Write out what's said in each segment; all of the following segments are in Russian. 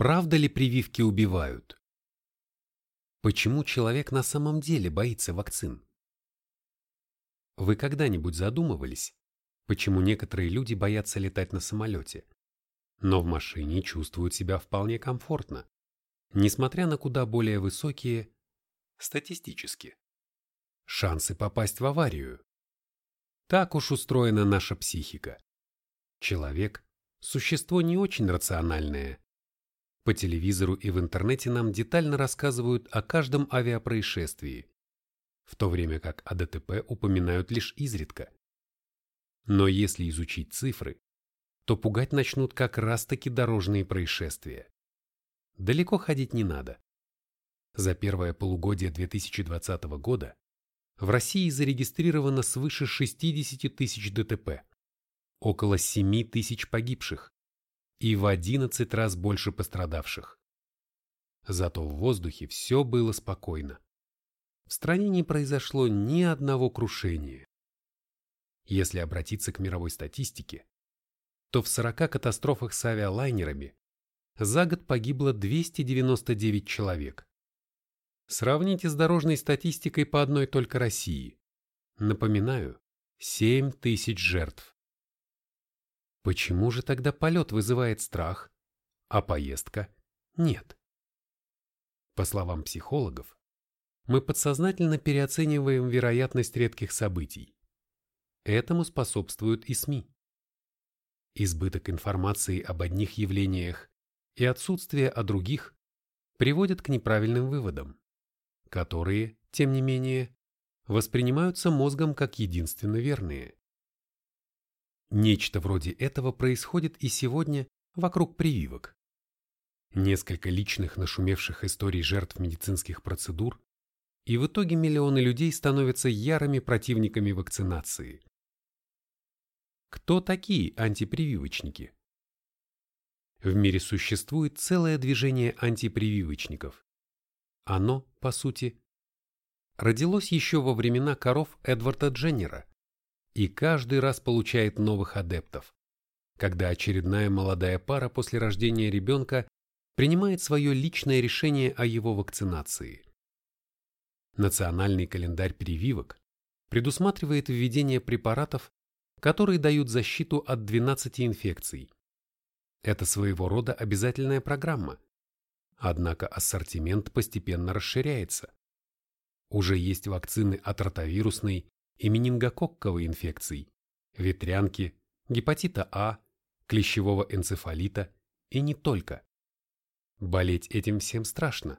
Правда ли прививки убивают? Почему человек на самом деле боится вакцин? Вы когда-нибудь задумывались, почему некоторые люди боятся летать на самолете, но в машине чувствуют себя вполне комфортно, несмотря на куда более высокие, статистически, шансы попасть в аварию? Так уж устроена наша психика. Человек – существо не очень рациональное, по телевизору и в интернете нам детально рассказывают о каждом авиапроисшествии, в то время как о ДТП упоминают лишь изредка. Но если изучить цифры, то пугать начнут как раз-таки дорожные происшествия. Далеко ходить не надо. За первое полугодие 2020 года в России зарегистрировано свыше 60 тысяч ДТП, около 7 тысяч погибших, и в 11 раз больше пострадавших. Зато в воздухе все было спокойно. В стране не произошло ни одного крушения. Если обратиться к мировой статистике, то в 40 катастрофах с авиалайнерами за год погибло 299 человек. Сравните с дорожной статистикой по одной только России. Напоминаю, 7 тысяч жертв. Почему же тогда полет вызывает страх, а поездка – нет? По словам психологов, мы подсознательно переоцениваем вероятность редких событий. Этому способствуют и СМИ. Избыток информации об одних явлениях и отсутствие о других приводят к неправильным выводам, которые, тем не менее, воспринимаются мозгом как единственно верные. Нечто вроде этого происходит и сегодня вокруг прививок. Несколько личных нашумевших историй жертв медицинских процедур, и в итоге миллионы людей становятся ярыми противниками вакцинации. Кто такие антипрививочники? В мире существует целое движение антипрививочников. Оно, по сути, родилось еще во времена коров Эдварда Дженнера, и каждый раз получает новых адептов, когда очередная молодая пара после рождения ребенка принимает свое личное решение о его вакцинации. Национальный календарь прививок предусматривает введение препаратов, которые дают защиту от 12 инфекций. Это своего рода обязательная программа. Однако ассортимент постепенно расширяется. Уже есть вакцины от ротавирусной и менингококковой инфекций, ветрянки, гепатита А, клещевого энцефалита и не только. Болеть этим всем страшно.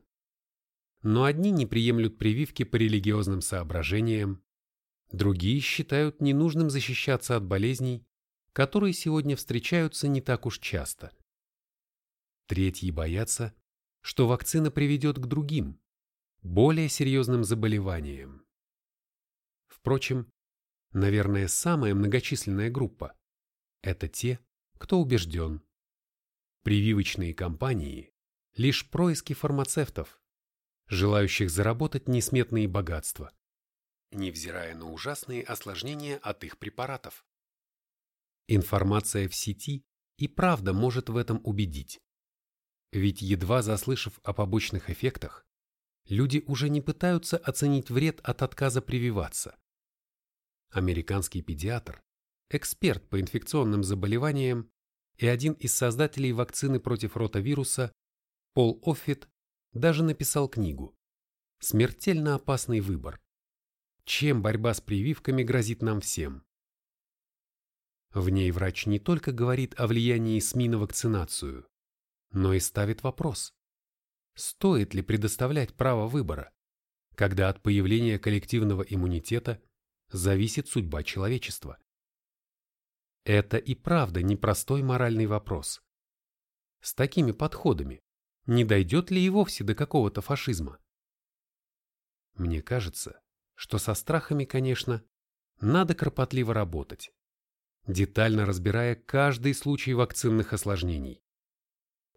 Но одни не приемлют прививки по религиозным соображениям, другие считают ненужным защищаться от болезней, которые сегодня встречаются не так уж часто. Третьи боятся, что вакцина приведет к другим, более серьезным заболеваниям. Впрочем, наверное, самая многочисленная группа – это те, кто убежден. Прививочные компании – лишь происки фармацевтов, желающих заработать несметные богатства, невзирая на ужасные осложнения от их препаратов. Информация в сети и правда может в этом убедить. Ведь едва заслышав о побочных эффектах, люди уже не пытаются оценить вред от отказа прививаться американский педиатр, эксперт по инфекционным заболеваниям и один из создателей вакцины против ротавируса, Пол Оффит, даже написал книгу «Смертельно опасный выбор. Чем борьба с прививками грозит нам всем?» В ней врач не только говорит о влиянии СМИ на вакцинацию, но и ставит вопрос, стоит ли предоставлять право выбора, когда от появления коллективного иммунитета зависит судьба человечества. Это и правда непростой моральный вопрос. С такими подходами не дойдет ли и вовсе до какого-то фашизма? Мне кажется, что со страхами, конечно, надо кропотливо работать, детально разбирая каждый случай вакцинных осложнений.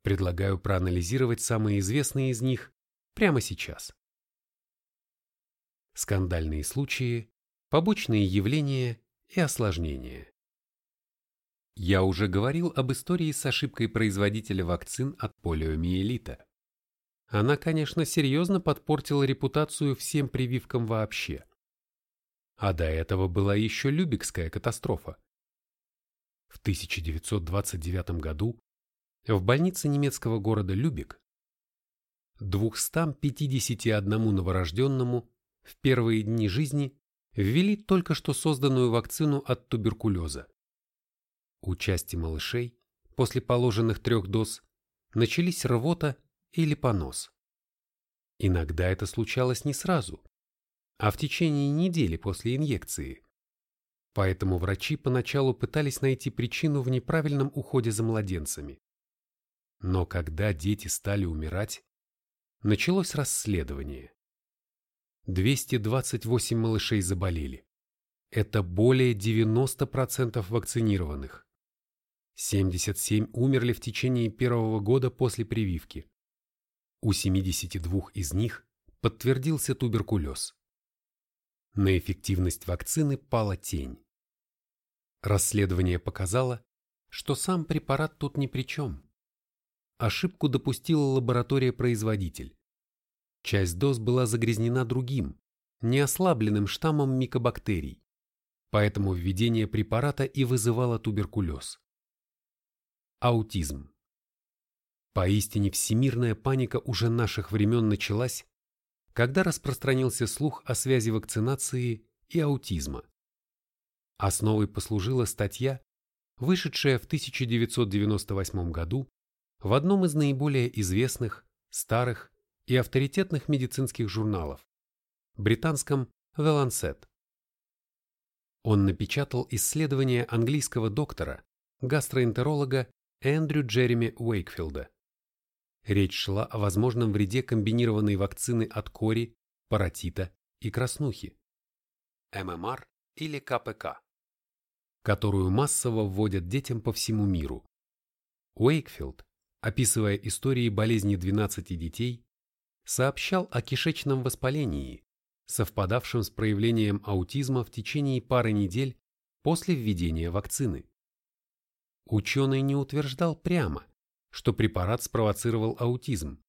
Предлагаю проанализировать самые известные из них прямо сейчас. Скандальные случаи побочные явления и осложнения. Я уже говорил об истории с ошибкой производителя вакцин от полиомиелита. Она, конечно, серьезно подпортила репутацию всем прививкам вообще. А до этого была еще Любекская катастрофа. В 1929 году в больнице немецкого города Любек 251 новорожденному в первые дни жизни ввели только что созданную вакцину от туберкулеза. У части малышей после положенных трех доз начались рвота или понос. Иногда это случалось не сразу, а в течение недели после инъекции. Поэтому врачи поначалу пытались найти причину в неправильном уходе за младенцами. Но когда дети стали умирать, началось расследование. 228 малышей заболели. Это более 90% вакцинированных. 77 умерли в течение первого года после прививки. У 72 из них подтвердился туберкулез. На эффективность вакцины пала тень. Расследование показало, что сам препарат тут ни при чем. Ошибку допустила лаборатория-производитель. Часть доз была загрязнена другим, неослабленным штаммом микобактерий, поэтому введение препарата и вызывало туберкулез. Аутизм. Поистине всемирная паника уже наших времен началась, когда распространился слух о связи вакцинации и аутизма. Основой послужила статья, вышедшая в 1998 году в одном из наиболее известных, старых и авторитетных медицинских журналов – британском The Lancet. Он напечатал исследование английского доктора, гастроэнтеролога Эндрю Джереми Уэйкфилда. Речь шла о возможном вреде комбинированной вакцины от кори, паротита и краснухи ММР или КПК, которую массово вводят детям по всему миру. Уэйкфилд, описывая истории болезни 12 детей, сообщал о кишечном воспалении, совпадавшем с проявлением аутизма в течение пары недель после введения вакцины. Ученый не утверждал прямо, что препарат спровоцировал аутизм,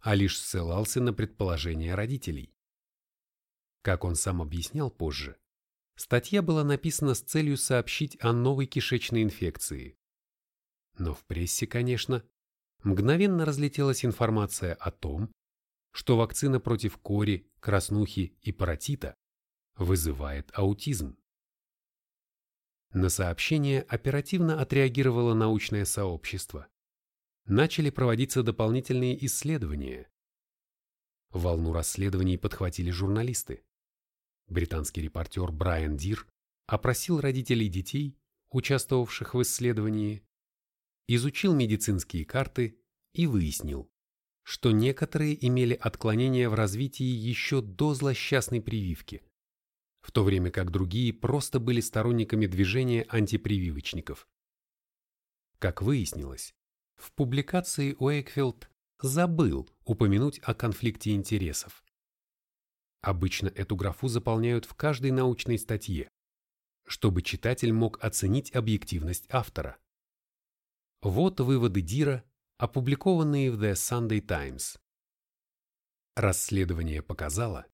а лишь ссылался на предположения родителей. Как он сам объяснял позже, статья была написана с целью сообщить о новой кишечной инфекции. Но в прессе, конечно, мгновенно разлетелась информация о том, что вакцина против кори, краснухи и паротита вызывает аутизм. На сообщение оперативно отреагировало научное сообщество начали проводиться дополнительные исследования. Волну расследований подхватили журналисты. Британский репортер Брайан Дир опросил родителей детей, участвовавших в исследовании, изучил медицинские карты и выяснил, что некоторые имели отклонения в развитии еще до злосчастной прививки, в то время как другие просто были сторонниками движения антипрививочников. Как выяснилось, в публикации Уэйкфилд забыл упомянуть о конфликте интересов. Обычно эту графу заполняют в каждой научной статье, чтобы читатель мог оценить объективность автора. Вот выводы Дира, опубликованные в The Sunday Times. Расследование показало,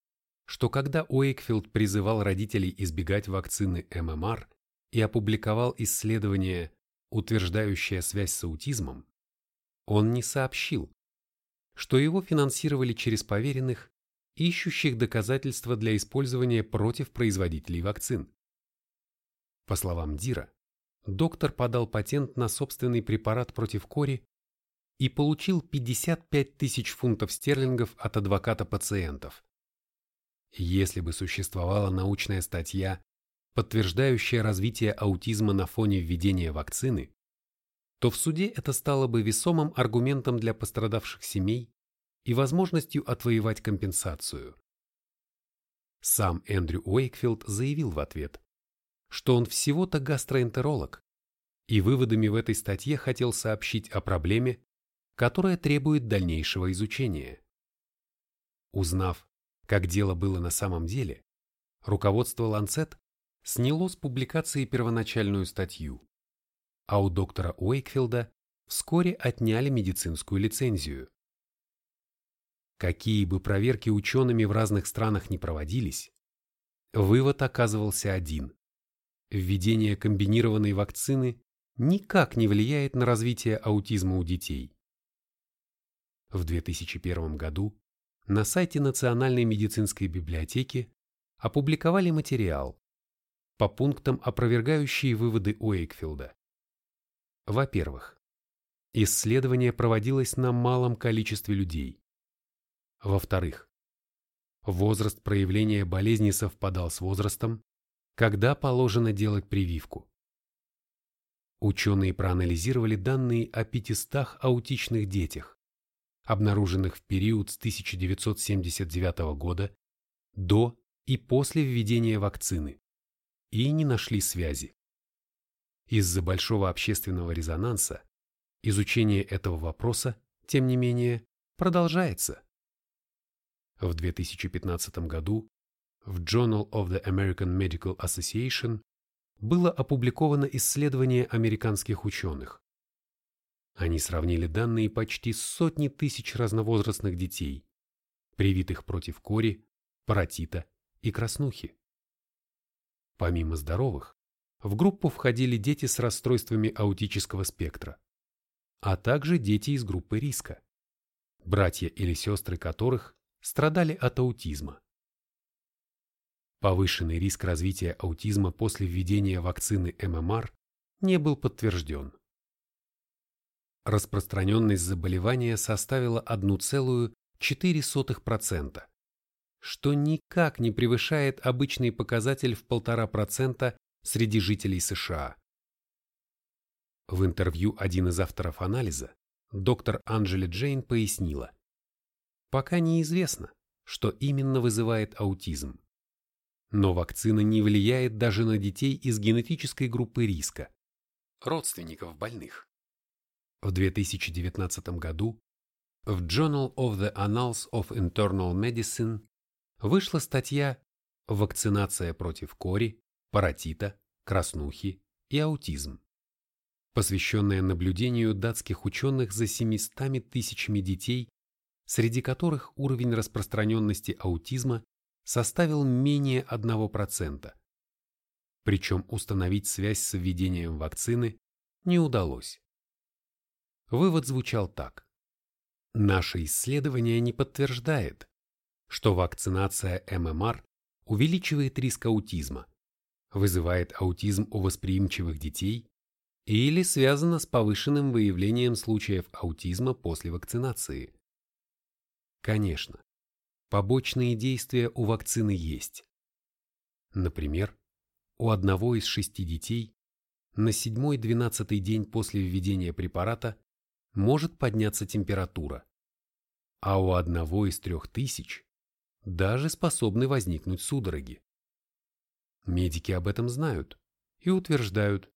что когда Уэйкфилд призывал родителей избегать вакцины ММР и опубликовал исследование, утверждающее связь с аутизмом, он не сообщил, что его финансировали через поверенных, ищущих доказательства для использования против производителей вакцин. По словам Дира, доктор подал патент на собственный препарат против кори и получил 55 тысяч фунтов стерлингов от адвоката пациентов. Если бы существовала научная статья, подтверждающая развитие аутизма на фоне введения вакцины, то в суде это стало бы весомым аргументом для пострадавших семей и возможностью отвоевать компенсацию. Сам Эндрю Уэйкфилд заявил в ответ, что он всего-то гастроэнтеролог, и выводами в этой статье хотел сообщить о проблеме, которая требует дальнейшего изучения. Узнав, как дело было на самом деле, руководство Lancet сняло с публикации первоначальную статью, а у доктора Уэйкфилда вскоре отняли медицинскую лицензию. Какие бы проверки учеными в разных странах не проводились, вывод оказывался один. Введение комбинированной вакцины никак не влияет на развитие аутизма у детей. В 2001 году на сайте Национальной медицинской библиотеки опубликовали материал по пунктам, опровергающие выводы Уэйкфилда. Во-первых, исследование проводилось на малом количестве людей. Во-вторых, возраст проявления болезни совпадал с возрастом, когда положено делать прививку. Ученые проанализировали данные о 500 аутичных детях, обнаруженных в период с 1979 года до и после введения вакцины, и не нашли связи. Из-за большого общественного резонанса изучение этого вопроса, тем не менее, продолжается. В 2015 году в Journal of the American Medical Association было опубликовано исследование американских ученых. Они сравнили данные почти сотни тысяч разновозрастных детей, привитых против кори, паротита и краснухи. Помимо здоровых, в группу входили дети с расстройствами аутического спектра, а также дети из группы риска, братья или сестры которых страдали от аутизма. Повышенный риск развития аутизма после введения вакцины ММР не был подтвержден. Распространенность заболевания составила 1,4%, что никак не превышает обычный показатель в 1,5% среди жителей США. В интервью один из авторов анализа, доктор Анджели Джейн пояснила, Пока неизвестно, что именно вызывает аутизм. Но вакцина не влияет даже на детей из генетической группы риска, родственников больных. В 2019 году в Journal of the Annals of Internal Medicine вышла статья «Вакцинация против кори, паротита, краснухи и аутизм», посвященная наблюдению датских ученых за 700 тысячами детей среди которых уровень распространенности аутизма составил менее 1%. Причем установить связь с введением вакцины не удалось. Вывод звучал так. Наше исследование не подтверждает, что вакцинация ММР увеличивает риск аутизма, вызывает аутизм у восприимчивых детей или связано с повышенным выявлением случаев аутизма после вакцинации. Конечно, побочные действия у вакцины есть. Например, у одного из шести детей на седьмой-двенадцатый день после введения препарата может подняться температура, а у одного из трех тысяч даже способны возникнуть судороги. Медики об этом знают и утверждают,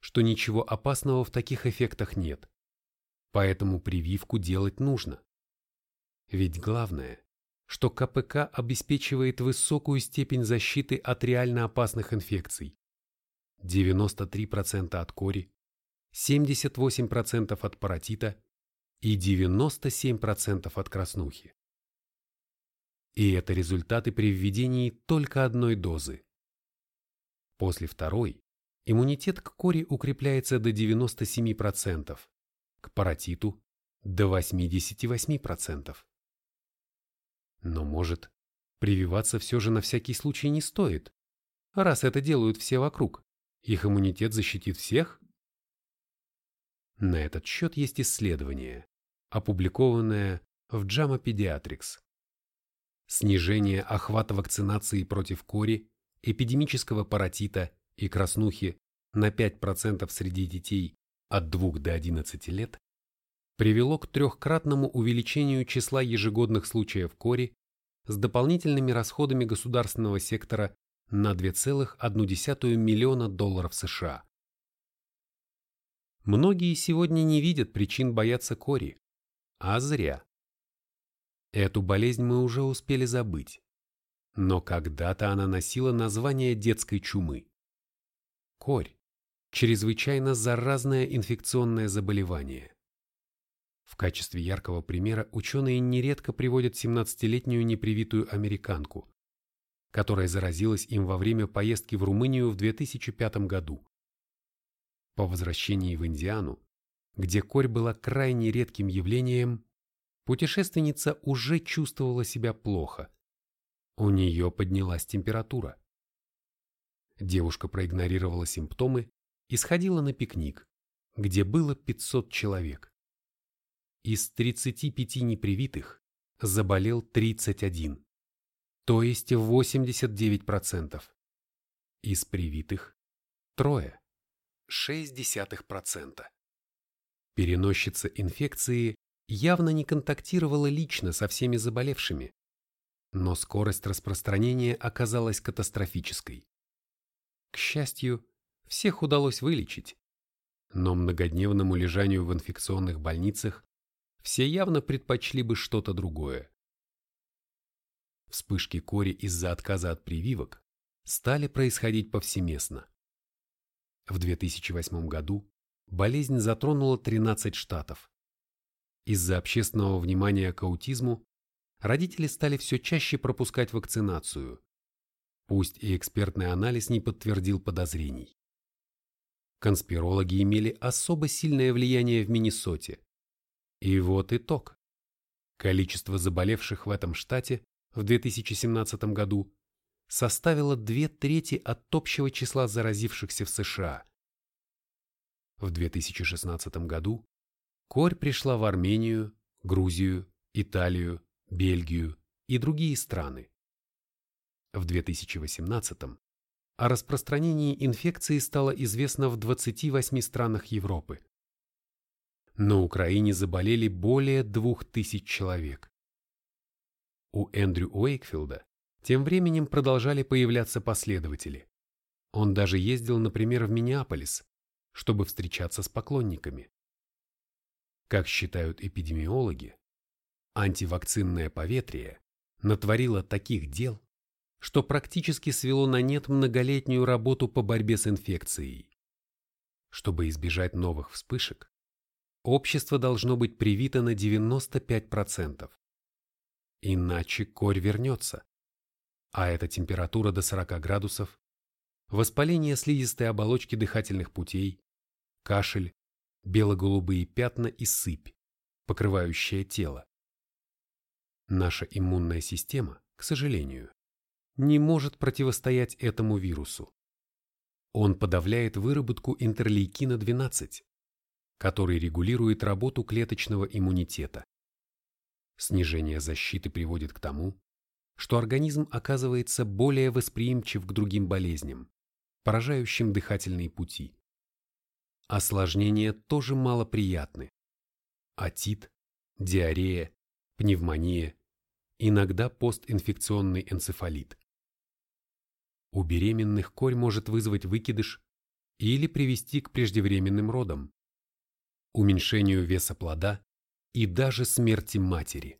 что ничего опасного в таких эффектах нет, поэтому прививку делать нужно. Ведь главное, что КПК обеспечивает высокую степень защиты от реально опасных инфекций. 93% от кори, 78% от паротита и 97% от краснухи. И это результаты при введении только одной дозы. После второй иммунитет к кори укрепляется до 97%, к паротиту – до 88%. Но, может, прививаться все же на всякий случай не стоит, раз это делают все вокруг. Их иммунитет защитит всех? На этот счет есть исследование, опубликованное в JAMA Pediatrics. Снижение охвата вакцинации против кори, эпидемического паротита и краснухи на 5% среди детей от 2 до 11 лет привело к трехкратному увеличению числа ежегодных случаев кори с дополнительными расходами государственного сектора на 2,1 миллиона долларов США. Многие сегодня не видят причин бояться кори, а зря. Эту болезнь мы уже успели забыть, но когда-то она носила название детской чумы. Корь чрезвычайно заразное инфекционное заболевание. В качестве яркого примера ученые нередко приводят 17-летнюю непривитую американку, которая заразилась им во время поездки в Румынию в 2005 году. По возвращении в Индиану, где корь была крайне редким явлением, путешественница уже чувствовала себя плохо. У нее поднялась температура. Девушка проигнорировала симптомы и сходила на пикник, где было 500 человек. Из 35 непривитых заболел 31, то есть 89%. Из привитых – трое, 0,6%. Переносчица инфекции явно не контактировала лично со всеми заболевшими, но скорость распространения оказалась катастрофической. К счастью, всех удалось вылечить, но многодневному лежанию в инфекционных больницах все явно предпочли бы что-то другое. Вспышки кори из-за отказа от прививок стали происходить повсеместно. В 2008 году болезнь затронула 13 штатов. Из-за общественного внимания к аутизму родители стали все чаще пропускать вакцинацию, пусть и экспертный анализ не подтвердил подозрений. Конспирологи имели особо сильное влияние в Миннесоте. И вот итог. Количество заболевших в этом штате в 2017 году составило две трети от общего числа заразившихся в США. В 2016 году корь пришла в Армению, Грузию, Италию, Бельгию и другие страны. В 2018 о распространении инфекции стало известно в 28 странах Европы. На Украине заболели более 2000 человек. У Эндрю Уэйкфилда тем временем продолжали появляться последователи. Он даже ездил, например, в Миннеаполис, чтобы встречаться с поклонниками. Как считают эпидемиологи, антивакцинное поветрие натворило таких дел, что практически свело на нет многолетнюю работу по борьбе с инфекцией. Чтобы избежать новых вспышек, общество должно быть привито на 95%. Иначе корь вернется а это температура до 40 градусов, воспаление слизистой оболочки дыхательных путей, кашель, бело-голубые пятна и сыпь, покрывающая тело. Наша иммунная система, к сожалению, не может противостоять этому вирусу. Он подавляет выработку интерлейкина-12, который регулирует работу клеточного иммунитета. Снижение защиты приводит к тому, что организм оказывается более восприимчив к другим болезням, поражающим дыхательные пути. Осложнения тоже малоприятны. Отит, диарея, пневмония, иногда постинфекционный энцефалит. У беременных корь может вызвать выкидыш или привести к преждевременным родам, уменьшению веса плода и даже смерти матери.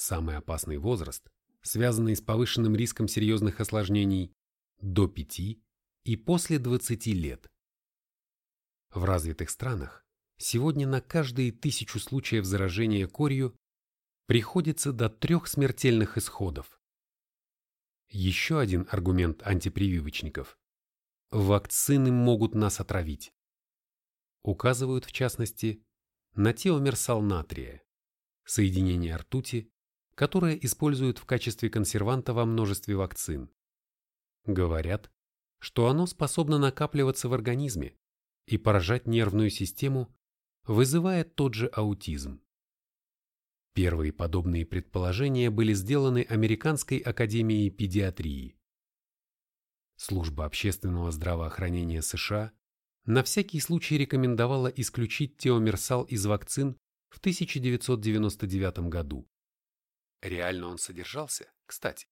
Самый опасный возраст, связанный с повышенным риском серьезных осложнений, до 5 и после 20 лет. В развитых странах сегодня на каждые тысячу случаев заражения корью приходится до трех смертельных исходов. Еще один аргумент антипрививочников – вакцины могут нас отравить. Указывают в частности на теомерсал натрия, соединение ртути которое используют в качестве консерванта во множестве вакцин. Говорят, что оно способно накапливаться в организме и поражать нервную систему, вызывая тот же аутизм. Первые подобные предположения были сделаны Американской академией педиатрии. Служба общественного здравоохранения США на всякий случай рекомендовала исключить теомерсал из вакцин в 1999 году. Реально он содержался, кстати,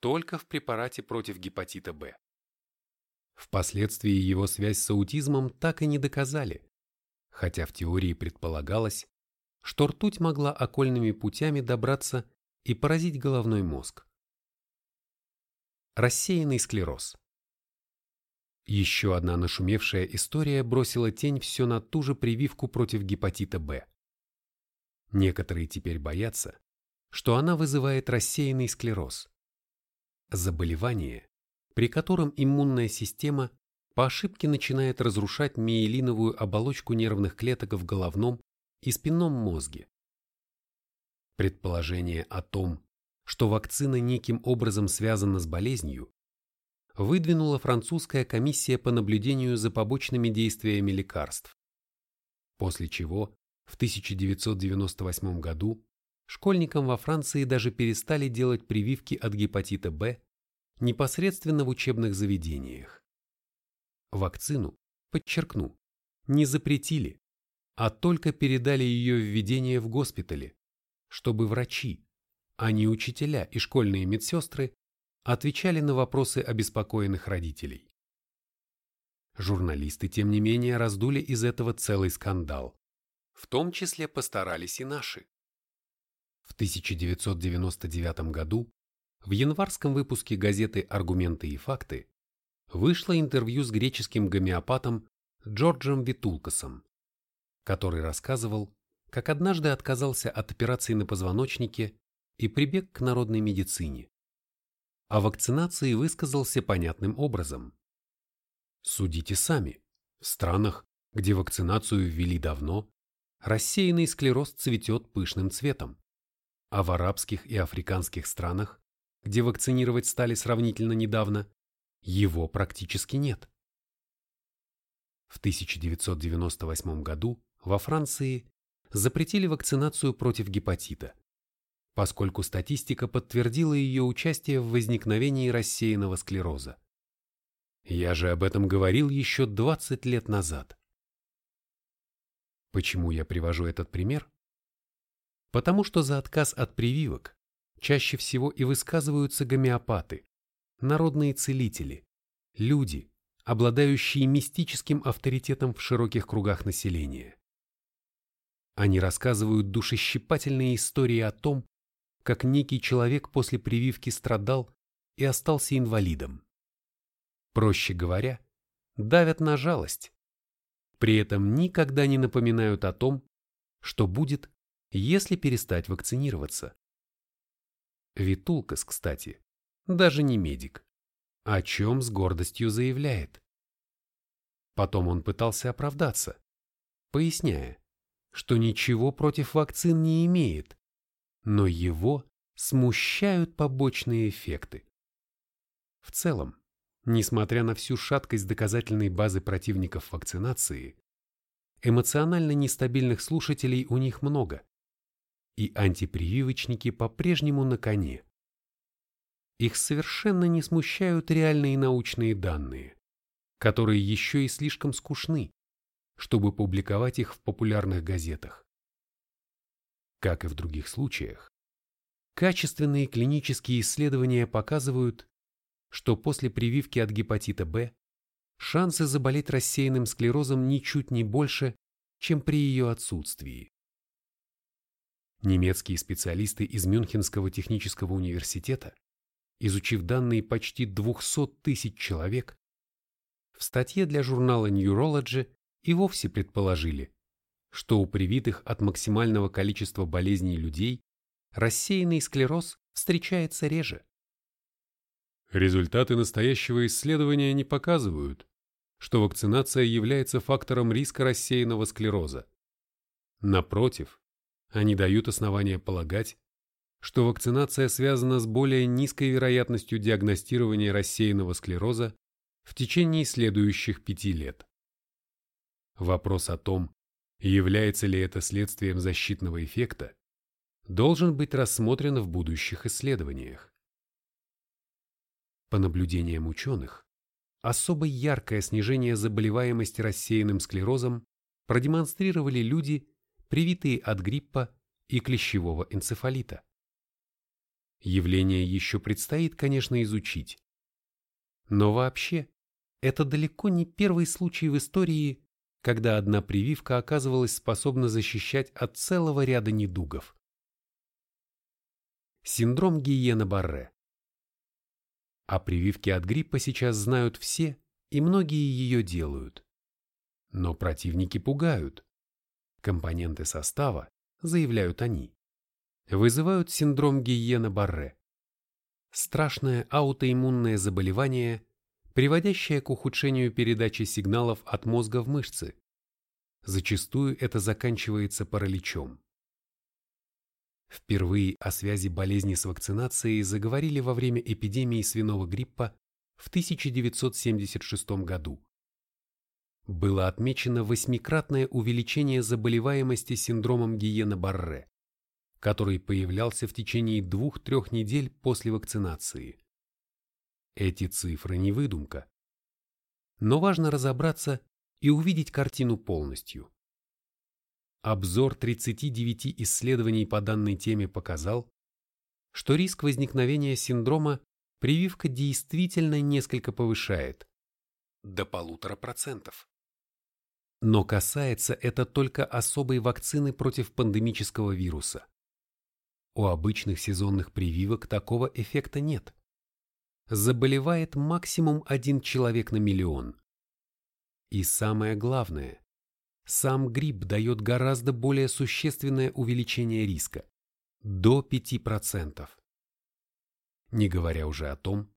только в препарате против гепатита Б. Впоследствии его связь с аутизмом так и не доказали, хотя в теории предполагалось, что ртуть могла окольными путями добраться и поразить головной мозг. Рассеянный склероз. Еще одна нашумевшая история бросила тень все на ту же прививку против гепатита Б. Некоторые теперь боятся, что она вызывает рассеянный склероз. Заболевание, при котором иммунная система по ошибке начинает разрушать миелиновую оболочку нервных клеток в головном и спинном мозге. Предположение о том, что вакцина неким образом связана с болезнью, выдвинула французская комиссия по наблюдению за побочными действиями лекарств. После чего в 1998 году школьникам во Франции даже перестали делать прививки от гепатита Б непосредственно в учебных заведениях. Вакцину, подчеркну, не запретили, а только передали ее введение в госпитале, чтобы врачи, а не учителя и школьные медсестры отвечали на вопросы обеспокоенных родителей. Журналисты, тем не менее, раздули из этого целый скандал. В том числе постарались и наши. В 1999 году в январском выпуске газеты «Аргументы и факты» вышло интервью с греческим гомеопатом Джорджем Витулкасом, который рассказывал, как однажды отказался от операции на позвоночнике и прибег к народной медицине. О вакцинации высказался понятным образом. Судите сами. В странах, где вакцинацию ввели давно, рассеянный склероз цветет пышным цветом, а в арабских и африканских странах, где вакцинировать стали сравнительно недавно, его практически нет. В 1998 году во Франции запретили вакцинацию против гепатита, поскольку статистика подтвердила ее участие в возникновении рассеянного склероза. Я же об этом говорил еще 20 лет назад. Почему я привожу этот пример? Потому что за отказ от прививок чаще всего и высказываются гомеопаты, народные целители, люди, обладающие мистическим авторитетом в широких кругах населения. Они рассказывают душещипательные истории о том, как некий человек после прививки страдал и остался инвалидом. Проще говоря, давят на жалость. При этом никогда не напоминают о том, что будет, если перестать вакцинироваться. Витулкас, кстати, даже не медик, о чем с гордостью заявляет. Потом он пытался оправдаться, поясняя, что ничего против вакцин не имеет, но его смущают побочные эффекты. В целом, несмотря на всю шаткость доказательной базы противников вакцинации, эмоционально нестабильных слушателей у них много, и антипрививочники по-прежнему на коне. Их совершенно не смущают реальные научные данные, которые еще и слишком скучны, чтобы публиковать их в популярных газетах. Как и в других случаях, качественные клинические исследования показывают, что после прививки от гепатита Б шансы заболеть рассеянным склерозом ничуть не больше, чем при ее отсутствии. Немецкие специалисты из Мюнхенского технического университета, изучив данные почти 200 тысяч человек, в статье для журнала Neurology и вовсе предположили, что у привитых от максимального количества болезней людей рассеянный склероз встречается реже. Результаты настоящего исследования не показывают, что вакцинация является фактором риска рассеянного склероза. Напротив, они дают основания полагать, что вакцинация связана с более низкой вероятностью диагностирования рассеянного склероза в течение следующих пяти лет. Вопрос о том, является ли это следствием защитного эффекта, должен быть рассмотрен в будущих исследованиях. По наблюдениям ученых, особо яркое снижение заболеваемости рассеянным склерозом продемонстрировали люди, привитые от гриппа и клещевого энцефалита. Явление еще предстоит, конечно, изучить. Но вообще, это далеко не первый случай в истории, когда одна прививка оказывалась способна защищать от целого ряда недугов. Синдром Гиена-Барре О прививке от гриппа сейчас знают все, и многие ее делают. Но противники пугают. Компоненты состава, заявляют они, вызывают синдром Гиена-Барре. Страшное аутоиммунное заболевание, приводящее к ухудшению передачи сигналов от мозга в мышцы. Зачастую это заканчивается параличом. Впервые о связи болезни с вакцинацией заговорили во время эпидемии свиного гриппа в 1976 году. Было отмечено восьмикратное увеличение заболеваемости синдромом Гиена-Барре, который появлялся в течение двух-трех недель после вакцинации. Эти цифры не выдумка. Но важно разобраться и увидеть картину полностью. Обзор 39 исследований по данной теме показал, что риск возникновения синдрома прививка действительно несколько повышает, до полутора процентов. Но касается это только особой вакцины против пандемического вируса. У обычных сезонных прививок такого эффекта нет. Заболевает максимум один человек на миллион. И самое главное, сам грипп дает гораздо более существенное увеличение риска – до 5%. Не говоря уже о том,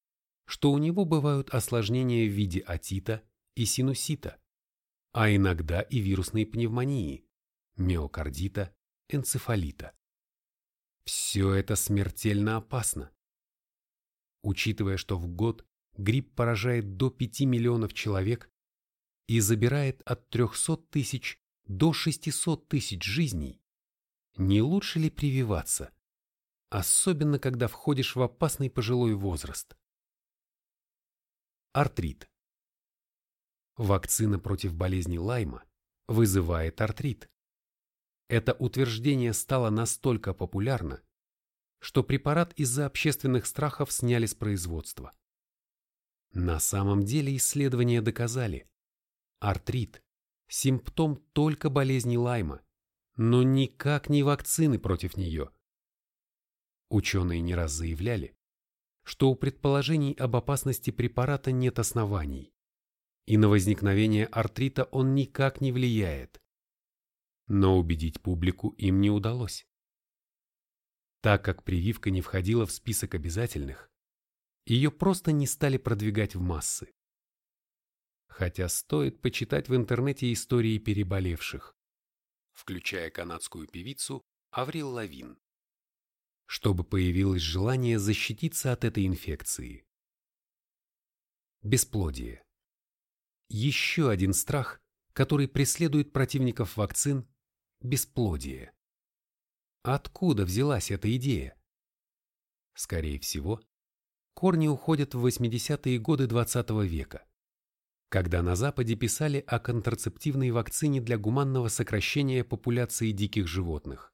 что у него бывают осложнения в виде отита и синусита, а иногда и вирусной пневмонии, миокардита, энцефалита. Все это смертельно опасно. Учитывая, что в год грипп поражает до 5 миллионов человек, и забирает от 300 тысяч до 600 тысяч жизней, не лучше ли прививаться, особенно когда входишь в опасный пожилой возраст? Артрит. Вакцина против болезни Лайма вызывает артрит. Это утверждение стало настолько популярно, что препарат из-за общественных страхов сняли с производства. На самом деле исследования доказали, Артрит – симптом только болезни Лайма, но никак не вакцины против нее. Ученые не раз заявляли, что у предположений об опасности препарата нет оснований, и на возникновение артрита он никак не влияет. Но убедить публику им не удалось. Так как прививка не входила в список обязательных, ее просто не стали продвигать в массы хотя стоит почитать в интернете истории переболевших, включая канадскую певицу Аврил Лавин, чтобы появилось желание защититься от этой инфекции. Бесплодие. Еще один страх, который преследует противников вакцин – бесплодие. Откуда взялась эта идея? Скорее всего, корни уходят в 80-е годы XX -го века когда на Западе писали о контрацептивной вакцине для гуманного сокращения популяции диких животных.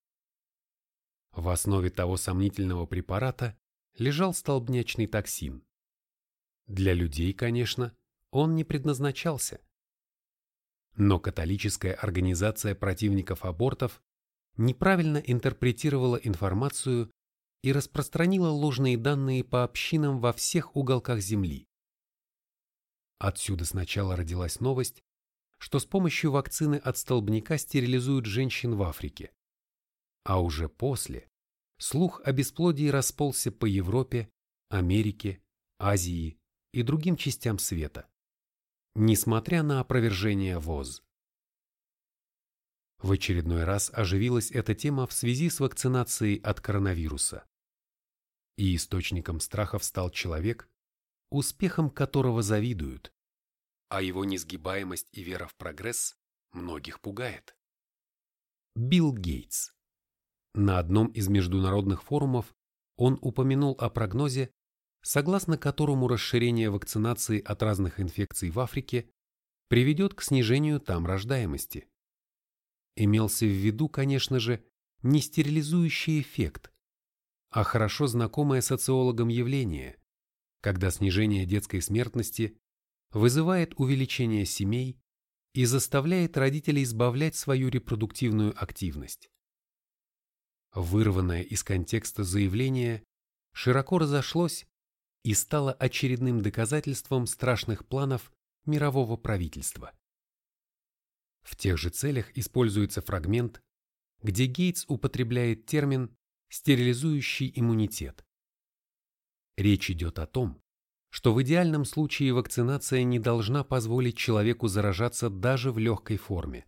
В основе того сомнительного препарата лежал столбнячный токсин. Для людей, конечно, он не предназначался. Но католическая организация противников абортов неправильно интерпретировала информацию и распространила ложные данные по общинам во всех уголках Земли. Отсюда сначала родилась новость, что с помощью вакцины от столбняка стерилизуют женщин в Африке. А уже после слух о бесплодии расползся по Европе, Америке, Азии и другим частям света, несмотря на опровержение ВОЗ. В очередной раз оживилась эта тема в связи с вакцинацией от коронавируса. И источником страхов стал человек, успехом которого завидуют, а его несгибаемость и вера в прогресс многих пугает. Билл Гейтс. На одном из международных форумов он упомянул о прогнозе, согласно которому расширение вакцинации от разных инфекций в Африке приведет к снижению там рождаемости. Имелся в виду, конечно же, не стерилизующий эффект, а хорошо знакомое социологам явление, когда снижение детской смертности вызывает увеличение семей и заставляет родителей избавлять свою репродуктивную активность. Вырванное из контекста заявление широко разошлось и стало очередным доказательством страшных планов мирового правительства. В тех же целях используется фрагмент, где Гейтс употребляет термин «стерилизующий иммунитет». Речь идет о том, что в идеальном случае вакцинация не должна позволить человеку заражаться даже в легкой форме.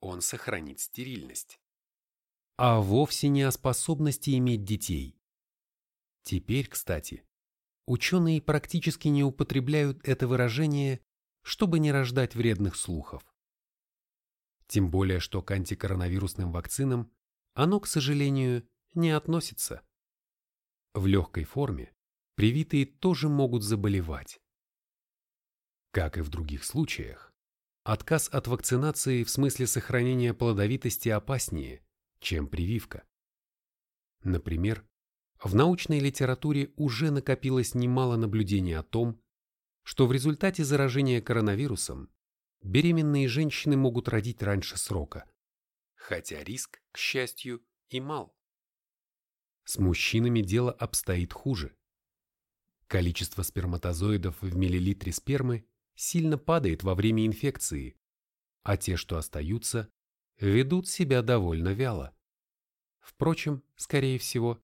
Он сохранит стерильность. А вовсе не о способности иметь детей. Теперь, кстати, ученые практически не употребляют это выражение, чтобы не рождать вредных слухов. Тем более, что к антикоронавирусным вакцинам оно, к сожалению, не относится. В легкой форме привитые тоже могут заболевать. Как и в других случаях, отказ от вакцинации в смысле сохранения плодовитости опаснее, чем прививка. Например, в научной литературе уже накопилось немало наблюдений о том, что в результате заражения коронавирусом беременные женщины могут родить раньше срока, хотя риск, к счастью, и мал. С мужчинами дело обстоит хуже. Количество сперматозоидов в миллилитре спермы сильно падает во время инфекции, а те, что остаются, ведут себя довольно вяло. Впрочем, скорее всего,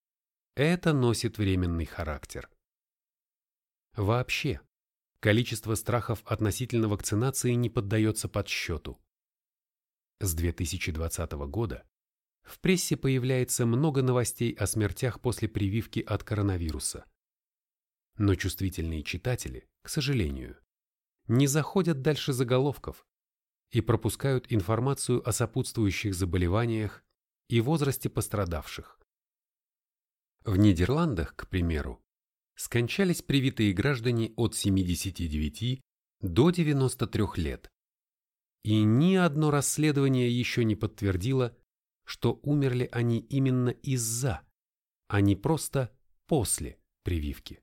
это носит временный характер. Вообще, количество страхов относительно вакцинации не поддается подсчету. С 2020 года в прессе появляется много новостей о смертях после прививки от коронавируса. Но чувствительные читатели, к сожалению, не заходят дальше заголовков и пропускают информацию о сопутствующих заболеваниях и возрасте пострадавших. В Нидерландах, к примеру, скончались привитые граждане от 79 до 93 лет. И ни одно расследование еще не подтвердило, что умерли они именно из-за, а не просто после прививки.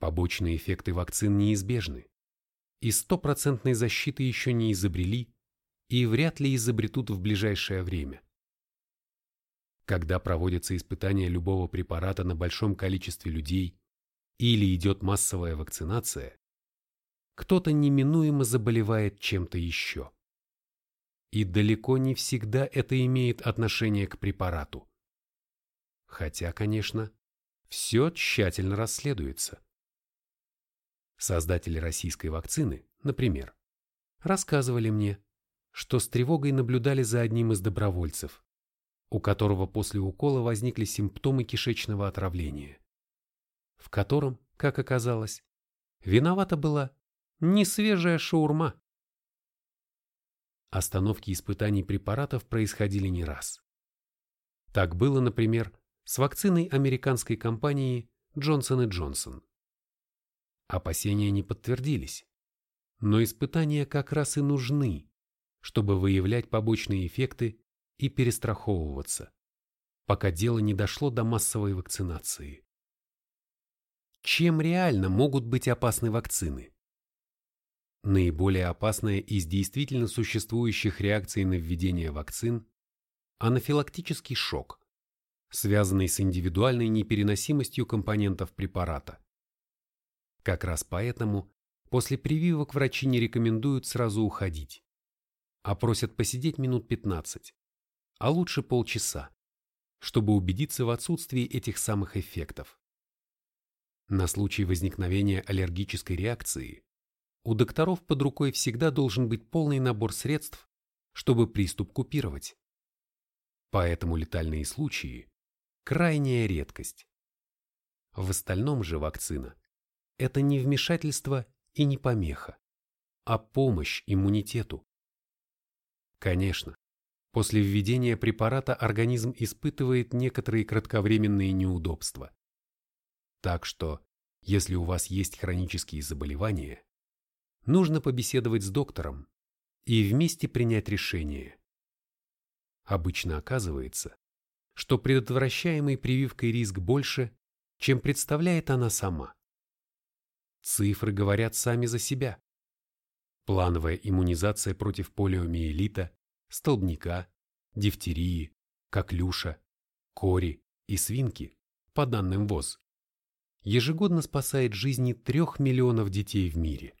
Побочные эффекты вакцин неизбежны, и стопроцентной защиты еще не изобрели и вряд ли изобретут в ближайшее время. Когда проводятся испытания любого препарата на большом количестве людей или идет массовая вакцинация, кто-то неминуемо заболевает чем-то еще. И далеко не всегда это имеет отношение к препарату. Хотя, конечно, все тщательно расследуется. Создатели российской вакцины, например, рассказывали мне, что с тревогой наблюдали за одним из добровольцев, у которого после укола возникли симптомы кишечного отравления, в котором, как оказалось, виновата была не свежая шаурма. Остановки испытаний препаратов происходили не раз. Так было, например, с вакциной американской компании Johnson Johnson. Опасения не подтвердились. Но испытания как раз и нужны, чтобы выявлять побочные эффекты и перестраховываться, пока дело не дошло до массовой вакцинации. Чем реально могут быть опасны вакцины? Наиболее опасная из действительно существующих реакций на введение вакцин – анафилактический шок, связанный с индивидуальной непереносимостью компонентов препарата. Как раз поэтому после прививок врачи не рекомендуют сразу уходить, а просят посидеть минут 15, а лучше полчаса, чтобы убедиться в отсутствии этих самых эффектов. На случай возникновения аллергической реакции у докторов под рукой всегда должен быть полный набор средств, чтобы приступ купировать. Поэтому летальные случаи – крайняя редкость. В остальном же вакцина это не вмешательство и не помеха, а помощь иммунитету. Конечно, после введения препарата организм испытывает некоторые кратковременные неудобства. Так что, если у вас есть хронические заболевания, нужно побеседовать с доктором и вместе принять решение. Обычно оказывается, что предотвращаемый прививкой риск больше, чем представляет она сама. Цифры говорят сами за себя. Плановая иммунизация против полиомиелита, столбняка, дифтерии, коклюша, кори и свинки, по данным ВОЗ, ежегодно спасает жизни трех миллионов детей в мире.